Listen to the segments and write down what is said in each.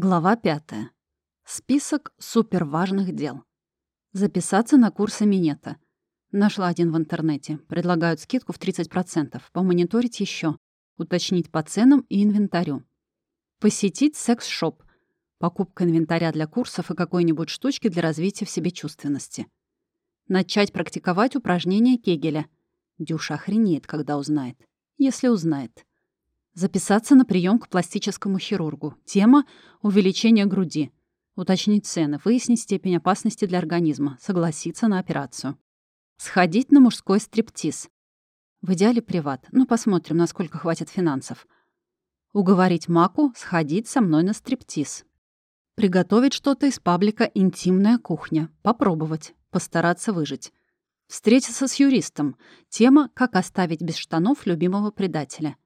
Глава 5. Список суперважных дел. Записаться на курсы Минета. Нашла один в интернете. Предлагают скидку в 30%. Помониторить еще. Уточнить по ценам и инвентарю. Посетить секс-шоп. Покупка инвентаря для курсов и какой-нибудь штучки для развития в себе чувственности. Начать практиковать упражнения Кегеля. Дюша охренеет, когда узнает. Если узнает. Записаться на прием к пластическому хирургу. Тема — увеличение груди. Уточнить цены, выяснить степень опасности для организма, согласиться на операцию. Сходить на мужской стриптиз. В идеале приват. Ну, посмотрим, насколько хватит финансов. Уговорить Маку сходить со мной на стриптиз. Приготовить что-то из паблика «Интимная кухня». Попробовать. Постараться выжить. Встретиться с юристом. Тема «Как оставить без штанов любимого предателя»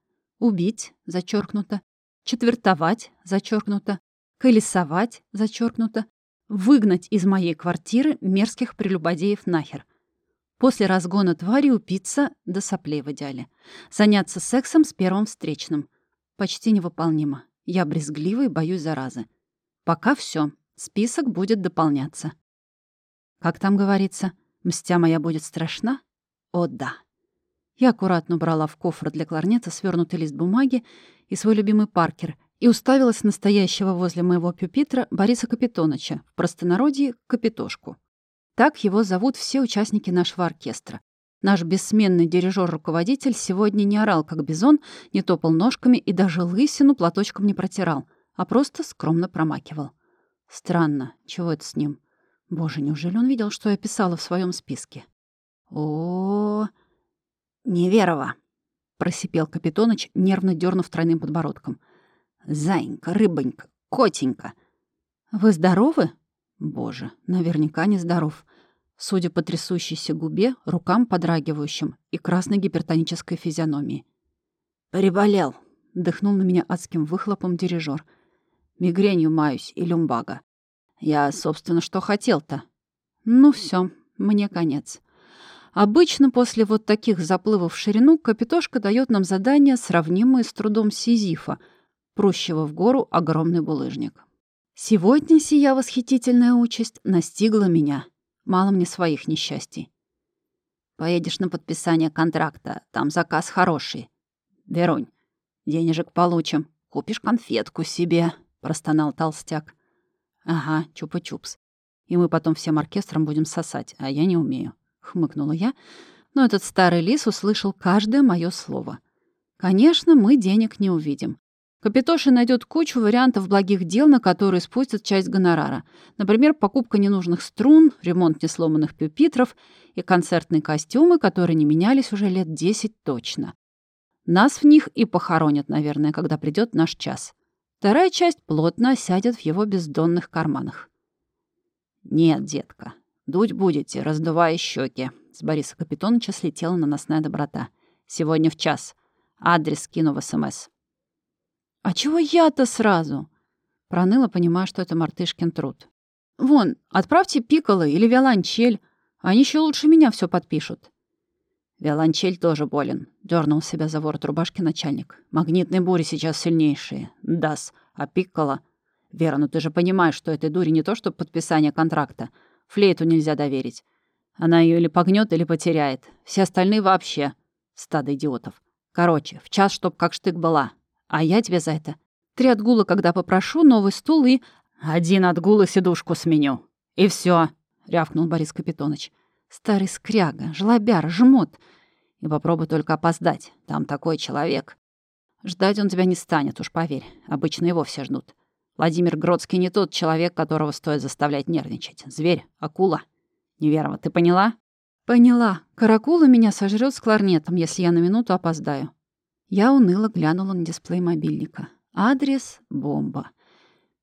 убить, зачеркнуто, четвертовать, зачеркнуто, колесовать, зачеркнуто, выгнать из моей квартиры мерзких прелюбодеев нахер. После разгона твари упиться до соплей в идеале. Заняться сексом с первым встречным. Почти невыполнимо. Я брезгливый, боюсь заразы. Пока все. Список будет дополняться. Как там говорится, мстя моя будет страшна? О, да. Я аккуратно убрала в кофр для кларнета свернутый лист бумаги и свой любимый Паркер и уставилась настоящего возле моего пюпитра Бориса Капитоныча, в простонародье — Капитошку. Так его зовут все участники нашего оркестра. Наш бессменный дирижер-руководитель сегодня не орал, как бизон, не топал ножками и даже лысину платочком не протирал, а просто скромно промакивал. Странно, чего это с ним? Боже, неужели он видел, что я писала в своем списке? -о, -о, -о «Неверова», — просипел Капитоныч, нервно дернув тройным подбородком. «Зайенька, рыбонька, котенька». «Вы здоровы?» «Боже, наверняка не здоров». Судя по трясущейся губе, рукам подрагивающим и красной гипертонической физиономии. «Приболел», — дыхнул на меня адским выхлопом дирижер. «Мигренью маюсь и люмбага. Я, собственно, что хотел-то. Ну все, мне конец». Обычно после вот таких заплывов в ширину Капитошка дает нам задания, сравнимые с трудом Сизифа, прущего в гору огромный булыжник. Сегодня сия восхитительная участь настигла меня. Мало мне своих несчастий. Поедешь на подписание контракта, там заказ хороший. Верунь, денежек получим. Купишь конфетку себе, простонал толстяк. Ага, чупа-чупс. И мы потом всем оркестром будем сосать, а я не умею хмыкнула я, но этот старый лис услышал каждое мое слово. Конечно, мы денег не увидим. Капитоши найдет кучу вариантов благих дел, на которые спустят часть гонорара. Например, покупка ненужных струн, ремонт несломанных пюпитров и концертные костюмы, которые не менялись уже лет десять точно. Нас в них и похоронят, наверное, когда придет наш час. Вторая часть плотно осядет в его бездонных карманах. «Нет, детка, Дуть будете, раздувая щеки. С Бориса Капитоновича слетела наносная доброта. Сегодня в час. Адрес кину в СМС. «А чего я-то сразу?» Проныла, понимая, что это мартышкин труд. «Вон, отправьте Пикколо или Виолончель. Они еще лучше меня все подпишут». «Виолончель тоже болен», — дернул себя за ворот рубашки начальник. «Магнитные бури сейчас сильнейшие. Дас. А Пикколо...» «Вера, ну ты же понимаешь, что этой дури не то, что подписание контракта, Флейту нельзя доверить. Она ее или погнет, или потеряет. Все остальные вообще. Стадо идиотов. Короче, в час, чтоб как штык была. А я тебе за это. Три отгула, когда попрошу, новый стул и... Один отгул и сидушку сменю. И все, рявкнул Борис Капитоныч. Старый скряга, жлобяр, жмот. И попробуй только опоздать. Там такой человек. Ждать он тебя не станет, уж поверь. Обычно его все ждут. Владимир Гродский не тот человек, которого стоит заставлять нервничать. Зверь, акула. Неверова, ты поняла? Поняла. Каракула меня сожрет с кларнетом, если я на минуту опоздаю. Я уныло глянула на дисплей мобильника. Адрес — бомба.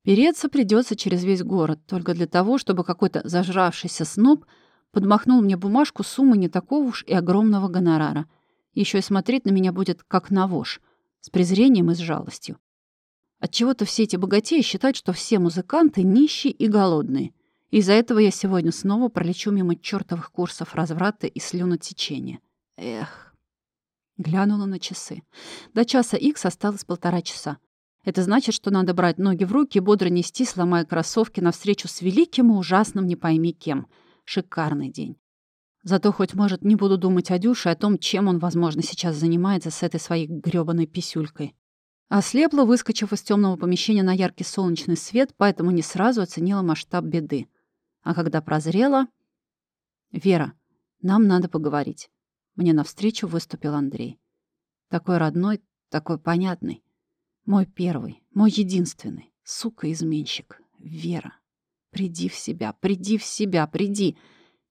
Переться придется через весь город, только для того, чтобы какой-то зажравшийся сноб подмахнул мне бумажку суммы не такого уж и огромного гонорара. Еще и смотреть на меня будет как на вож, с презрением и с жалостью. Отчего-то все эти богатеи считают, что все музыканты нищие и голодные. Из-за этого я сегодня снова пролечу мимо чертовых курсов разврата и слюнотечения. Эх. Глянула на часы. До часа икс осталось полтора часа. Это значит, что надо брать ноги в руки и бодро нести, сломая кроссовки, навстречу с великим и ужасным не пойми кем. Шикарный день. Зато хоть, может, не буду думать о Дюше, о том, чем он, возможно, сейчас занимается с этой своей грёбаной писюлькой. Ослепла, выскочив из темного помещения на яркий солнечный свет, поэтому не сразу оценила масштаб беды. А когда прозрела... «Вера, нам надо поговорить». Мне навстречу выступил Андрей. Такой родной, такой понятный. Мой первый, мой единственный. Сука-изменщик. Вера. Приди в себя, приди в себя, приди.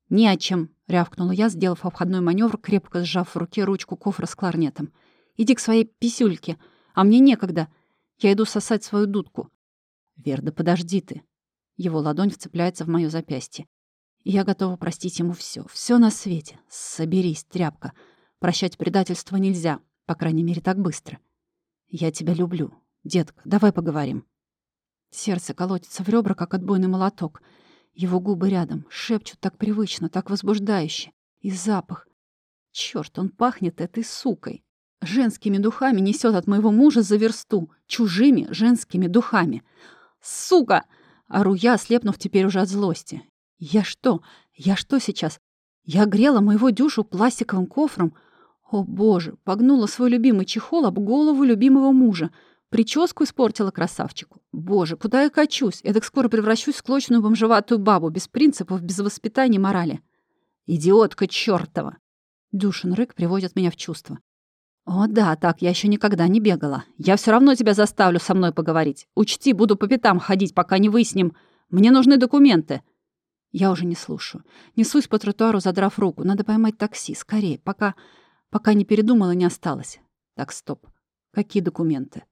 «Не о чем», — рявкнула я, сделав обходной маневр, крепко сжав в руке ручку кофра с кларнетом. «Иди к своей писюльке, а мне некогда. Я иду сосать свою дудку». «Верда, подожди ты». Его ладонь вцепляется в моё запястье. Я готова простить ему все, все на свете. Соберись, тряпка. Прощать предательство нельзя, по крайней мере, так быстро. Я тебя люблю. Детка, давай поговорим. Сердце колотится в ребра, как отбойный молоток — его губы рядом, шепчут так привычно, так возбуждающе. И запах. Чёрт, он пахнет этой сукой. Женскими духами несет от моего мужа за версту. Чужими женскими духами. «Сука!» — ору я, слепнув теперь уже от злости. «Я что? Я что сейчас? Я грела моего дюшу пластиковым кофром? О, боже! Погнула свой любимый чехол об голову любимого мужа. Прическу испортила красавчику. Боже, куда я качусь? Я так скоро превращусь в склочную бомжеватую бабу, без принципов, без воспитания морали. Идиотка чёртова! Душин рык приводит меня в чувство. «О, да, так, я еще никогда не бегала. Я все равно тебя заставлю со мной поговорить. Учти, буду по пятам ходить, пока не выясним. Мне нужны документы». Я уже не слушаю. Несусь по тротуару, задрав руку. Надо поймать такси, скорее, пока... Пока не передумала, не осталось. Так, стоп. Какие документы?